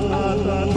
Oh.